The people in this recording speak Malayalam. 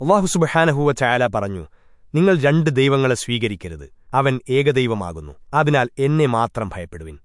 അള്ളാഹുസുബഹാനഹുവ ചായാല പറഞ്ഞു നിങ്ങൾ രണ്ട് ദൈവങ്ങളെ സ്വീകരിക്കരുത്. അവൻ ഏകദൈവമാകുന്നു. അതിനാൽ എന്നെ മാത്രം ഭയപ്പെടുവിൻ.